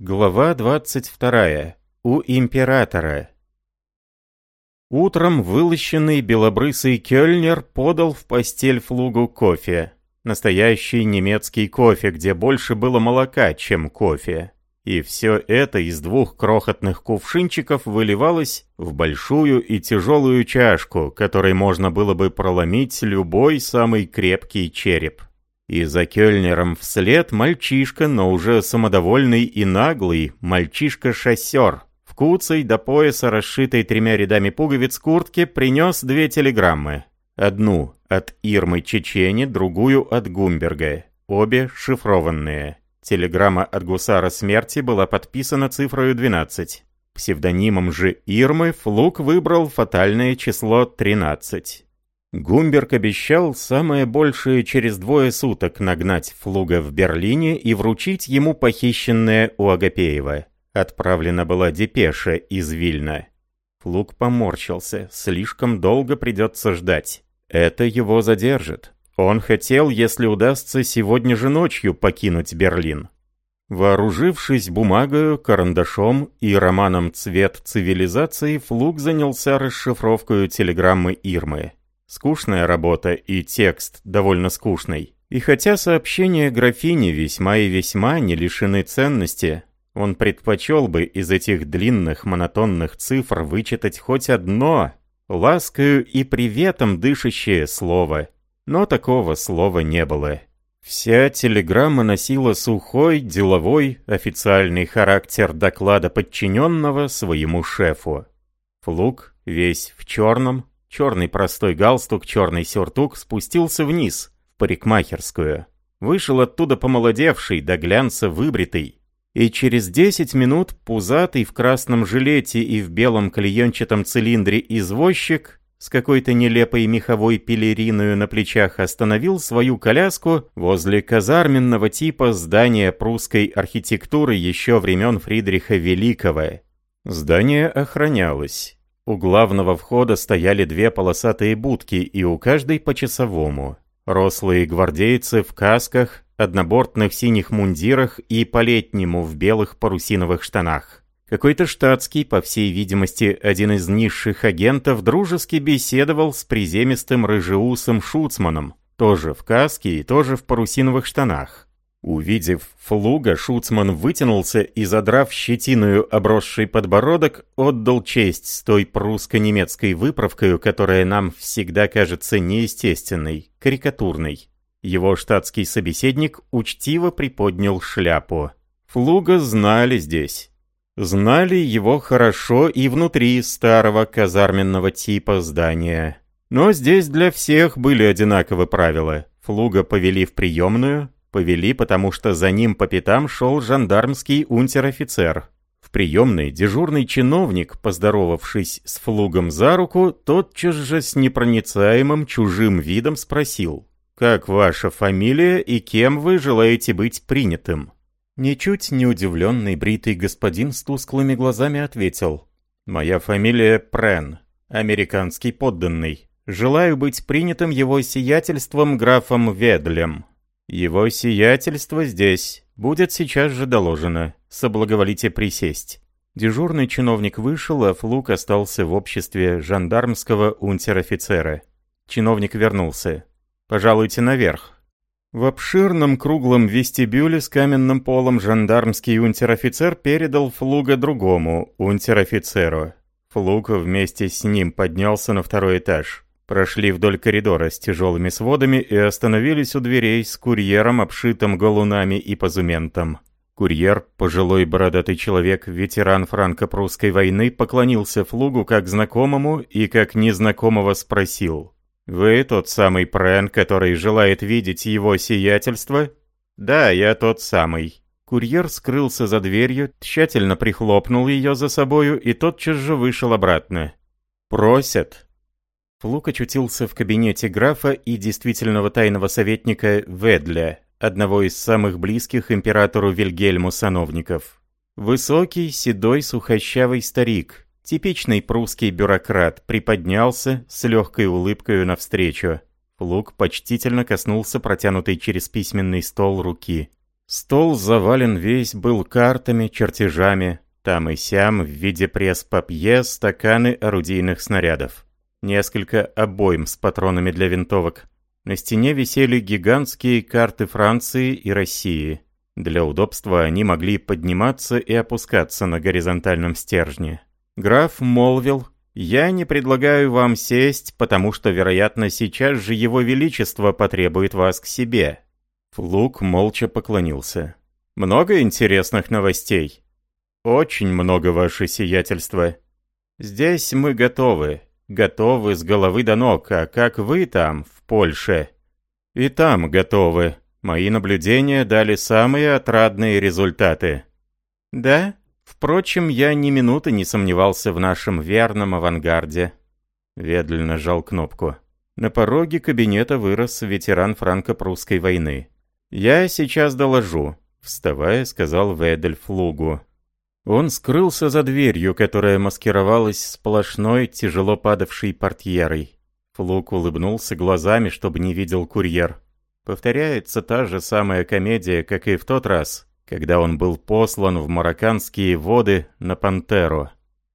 Глава 22. У императора. Утром вылощенный белобрысый кёльнер подал в постель флугу кофе. Настоящий немецкий кофе, где больше было молока, чем кофе. И все это из двух крохотных кувшинчиков выливалось в большую и тяжелую чашку, которой можно было бы проломить любой самый крепкий череп. И за Кёльнером вслед мальчишка, но уже самодовольный и наглый, мальчишка-шоссер. В куцей до пояса, расшитой тремя рядами пуговиц куртки, принес две телеграммы. Одну от Ирмы Чечени, другую от Гумберга. Обе шифрованные. Телеграмма от гусара смерти была подписана цифрою 12. Псевдонимом же Ирмы Флук выбрал фатальное число 13. Гумберг обещал самое большее через двое суток нагнать Флуга в Берлине и вручить ему похищенное у Агапеева. Отправлена была депеша из Вильна. Флуг поморщился, слишком долго придется ждать. Это его задержит. Он хотел, если удастся, сегодня же ночью покинуть Берлин. Вооружившись бумагою, карандашом и романом «Цвет цивилизации», Флуг занялся расшифровкой телеграммы Ирмы. Скучная работа и текст довольно скучный. И хотя сообщения графини весьма и весьма не лишены ценности, он предпочел бы из этих длинных монотонных цифр вычитать хоть одно, ласкою и приветом дышащее слово. Но такого слова не было. Вся телеграмма носила сухой, деловой, официальный характер доклада подчиненного своему шефу. Флук, весь в черном, Черный простой галстук, черный сюртук спустился вниз, в парикмахерскую. Вышел оттуда помолодевший, до глянца выбритый. И через десять минут пузатый в красном жилете и в белом клеенчатом цилиндре извозчик с какой-то нелепой меховой пелериною на плечах остановил свою коляску возле казарменного типа здания прусской архитектуры еще времен Фридриха Великого. Здание охранялось. У главного входа стояли две полосатые будки, и у каждой по часовому. Рослые гвардейцы в касках, однобортных синих мундирах и по-летнему в белых парусиновых штанах. Какой-то штатский, по всей видимости, один из низших агентов, дружески беседовал с приземистым рыжеусым шуцманом, тоже в каске и тоже в парусиновых штанах. Увидев флуга, Шуцман вытянулся и, задрав щетиную обросший подбородок, отдал честь с той прусско-немецкой выправкой, которая нам всегда кажется неестественной, карикатурной. Его штатский собеседник учтиво приподнял шляпу. Флуга знали здесь. Знали его хорошо и внутри старого казарменного типа здания. Но здесь для всех были одинаковые правила. Флуга повели в приемную, Повели, потому что за ним по пятам шел жандармский унтер-офицер. В приемной дежурный чиновник, поздоровавшись с флугом за руку, тотчас же с непроницаемым чужим видом спросил, «Как ваша фамилия и кем вы желаете быть принятым?» Ничуть не удивленный бритый господин с тусклыми глазами ответил, «Моя фамилия Прен, американский подданный. Желаю быть принятым его сиятельством графом Ведлем». «Его сиятельство здесь. Будет сейчас же доложено. Соблаговолите присесть». Дежурный чиновник вышел, а Флук остался в обществе жандармского унтер-офицера. Чиновник вернулся. «Пожалуйте наверх». В обширном круглом вестибюле с каменным полом жандармский унтер-офицер передал Флуга другому унтер-офицеру. Флуг вместе с ним поднялся на второй этаж. Прошли вдоль коридора с тяжелыми сводами и остановились у дверей с курьером, обшитым галунами и позументом. Курьер, пожилой бородатый человек, ветеран франко-прусской войны, поклонился Флугу как знакомому и как незнакомого спросил. «Вы тот самый Прен, который желает видеть его сиятельство?» «Да, я тот самый». Курьер скрылся за дверью, тщательно прихлопнул ее за собою и тотчас же вышел обратно. «Просят», Флук очутился в кабинете графа и действительного тайного советника Ведля, одного из самых близких императору Вильгельму сановников. Высокий, седой, сухощавый старик, типичный прусский бюрократ, приподнялся с легкой улыбкой навстречу. Флук почтительно коснулся протянутой через письменный стол руки. Стол завален весь был картами, чертежами, там и сям в виде пресс-папье стаканы орудийных снарядов. Несколько обоим с патронами для винтовок. На стене висели гигантские карты Франции и России. Для удобства они могли подниматься и опускаться на горизонтальном стержне. Граф молвил, «Я не предлагаю вам сесть, потому что, вероятно, сейчас же его величество потребует вас к себе». Флук молча поклонился. «Много интересных новостей?» «Очень много, ваше сиятельство. Здесь мы готовы, готовы с головы до ног, а как вы там, в Польше?» «И там готовы. Мои наблюдения дали самые отрадные результаты». «Да? Впрочем, я ни минуты не сомневался в нашем верном авангарде». Ведль нажал кнопку. На пороге кабинета вырос ветеран франко-прусской войны. «Я сейчас доложу», — вставая, сказал Ведель Флугу. Он скрылся за дверью, которая маскировалась сплошной, тяжело падавшей портьерой. Флук улыбнулся глазами, чтобы не видел курьер. Повторяется та же самая комедия, как и в тот раз, когда он был послан в марокканские воды на Пантеру.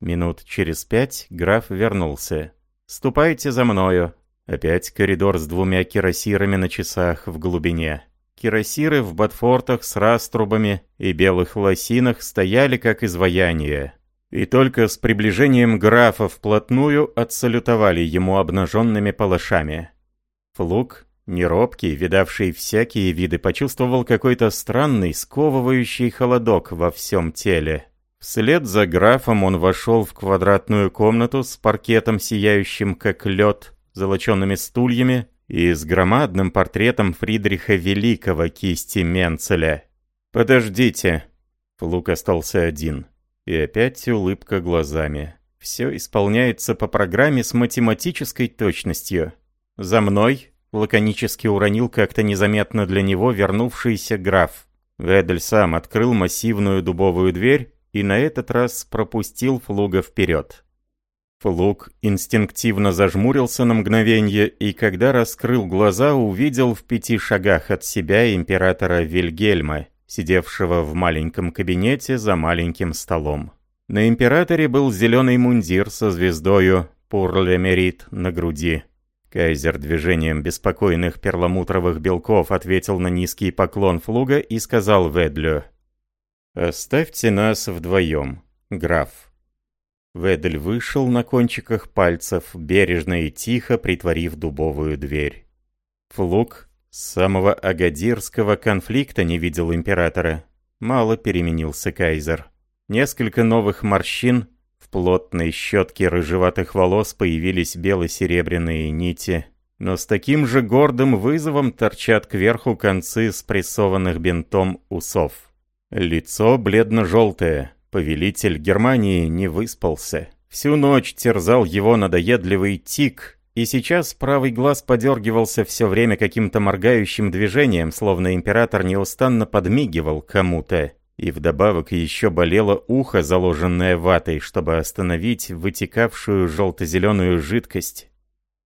Минут через пять граф вернулся. «Ступайте за мною». Опять коридор с двумя кирасирами на часах в глубине. Кирасиры в ботфортах с раструбами и белых лосинах стояли как изваяния. И только с приближением графа вплотную отсалютовали ему обнаженными палашами. Флук, неробкий, видавший всякие виды, почувствовал какой-то странный, сковывающий холодок во всем теле. Вслед за графом он вошел в квадратную комнату с паркетом, сияющим как лед, золоченными стульями и с громадным портретом Фридриха Великого кисти Менцеля. «Подождите!» Флук остался один. И опять улыбка глазами. Все исполняется по программе с математической точностью. «За мной!» — лаконически уронил как-то незаметно для него вернувшийся граф. Ведель сам открыл массивную дубовую дверь и на этот раз пропустил Флуга вперед. Флук инстинктивно зажмурился на мгновение и, когда раскрыл глаза, увидел в пяти шагах от себя императора Вильгельма, сидевшего в маленьком кабинете за маленьким столом. На императоре был зеленый мундир со звездою «Пурле Мерит» на груди. Кайзер движением беспокойных перламутровых белков ответил на низкий поклон Флуга и сказал Ведлю «Оставьте нас вдвоем, граф». Ведель вышел на кончиках пальцев, бережно и тихо притворив дубовую дверь. Флук с самого Агадирского конфликта не видел императора. Мало переменился кайзер. Несколько новых морщин, в плотной щетке рыжеватых волос появились бело-серебряные нити. Но с таким же гордым вызовом торчат кверху концы спрессованных бинтом усов. Лицо бледно-желтое, Повелитель Германии не выспался. Всю ночь терзал его надоедливый тик, и сейчас правый глаз подергивался все время каким-то моргающим движением, словно император неустанно подмигивал кому-то. И вдобавок еще болело ухо, заложенное ватой, чтобы остановить вытекавшую желто-зеленую жидкость.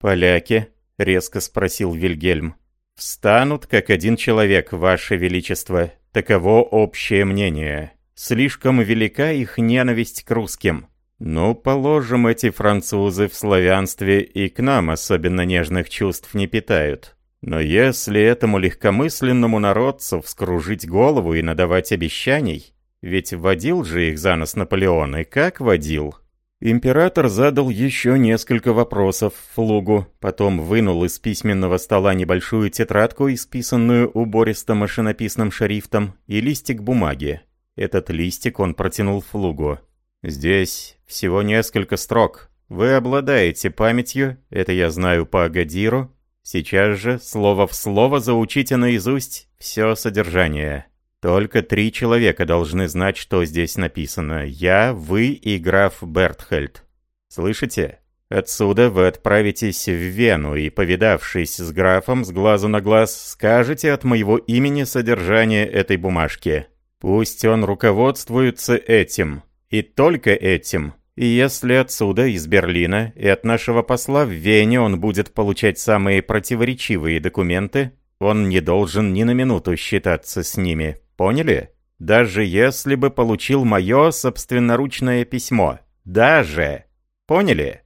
«Поляки?» — резко спросил Вильгельм. «Встанут, как один человек, Ваше Величество. Таково общее мнение». Слишком велика их ненависть к русским. Ну, положим, эти французы в славянстве и к нам особенно нежных чувств не питают. Но если этому легкомысленному народцу вскружить голову и надавать обещаний, ведь водил же их за нос Наполеон, и как водил? Император задал еще несколько вопросов Флугу, потом вынул из письменного стола небольшую тетрадку, исписанную убористо-машинописным шрифтом, и листик бумаги. Этот листик он протянул Флугу. «Здесь всего несколько строк. Вы обладаете памятью, это я знаю по Агадиру. Сейчас же, слово в слово, заучите наизусть все содержание. Только три человека должны знать, что здесь написано. Я, вы и граф Бертхельд. Слышите? Отсюда вы отправитесь в Вену и, повидавшись с графом с глазу на глаз, скажете от моего имени содержание этой бумажки». Пусть он руководствуется этим, и только этим. И если отсюда, из Берлина, и от нашего посла в Вене он будет получать самые противоречивые документы, он не должен ни на минуту считаться с ними. Поняли? Даже если бы получил мое собственноручное письмо. Даже. Поняли?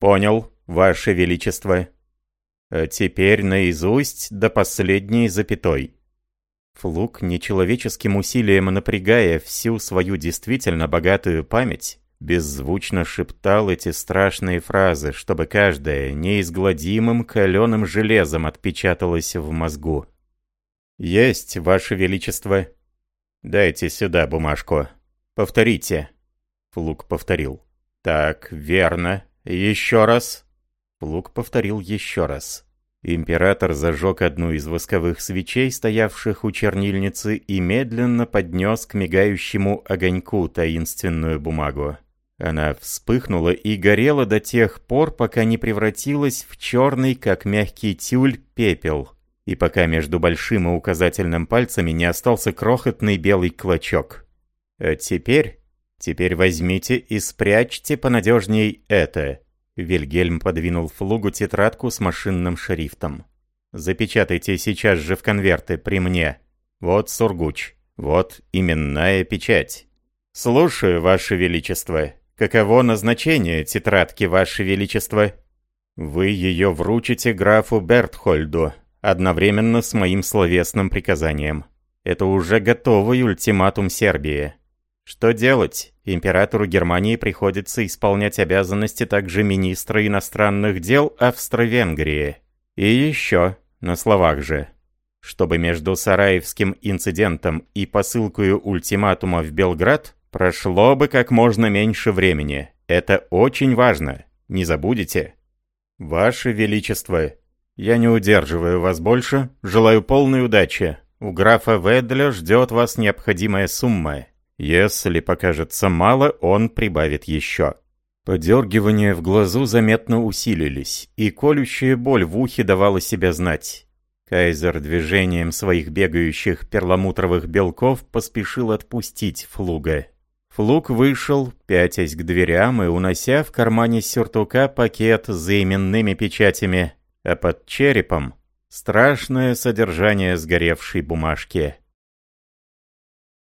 Понял, Ваше Величество. А теперь наизусть до последней запятой. Флук, нечеловеческим усилием напрягая всю свою действительно богатую память, беззвучно шептал эти страшные фразы, чтобы каждая неизгладимым каленым железом отпечаталась в мозгу. «Есть, Ваше Величество!» «Дайте сюда бумажку. Повторите». Флук повторил. «Так, верно. Еще раз». Флук повторил еще раз. Император зажег одну из восковых свечей, стоявших у чернильницы, и медленно поднес к мигающему огоньку таинственную бумагу. Она вспыхнула и горела до тех пор, пока не превратилась в черный, как мягкий тюль, пепел, и пока между большим и указательным пальцами не остался крохотный белый клочок. А теперь... Теперь возьмите и спрячьте понадежней это. Вильгельм подвинул флугу тетрадку с машинным шрифтом. «Запечатайте сейчас же в конверты при мне. Вот сургуч. Вот именная печать. Слушаю, Ваше Величество. Каково назначение тетрадки, Ваше Величество? Вы ее вручите графу Бертхольду, одновременно с моим словесным приказанием. Это уже готовый ультиматум Сербии. Что делать? Императору Германии приходится исполнять обязанности также министра иностранных дел Австро-Венгрии. И еще, на словах же, чтобы между Сараевским инцидентом и посылкой ультиматума в Белград прошло бы как можно меньше времени. Это очень важно. Не забудете? Ваше Величество, я не удерживаю вас больше. Желаю полной удачи. У графа Ведля ждет вас необходимая сумма. Если покажется мало, он прибавит еще. Подергивания в глазу заметно усилились, и колющая боль в ухе давала себя знать. Кайзер движением своих бегающих перламутровых белков поспешил отпустить Флуга. Флуг вышел, пятясь к дверям и унося в кармане сюртука пакет с именными печатями, а под черепом — страшное содержание сгоревшей бумажки.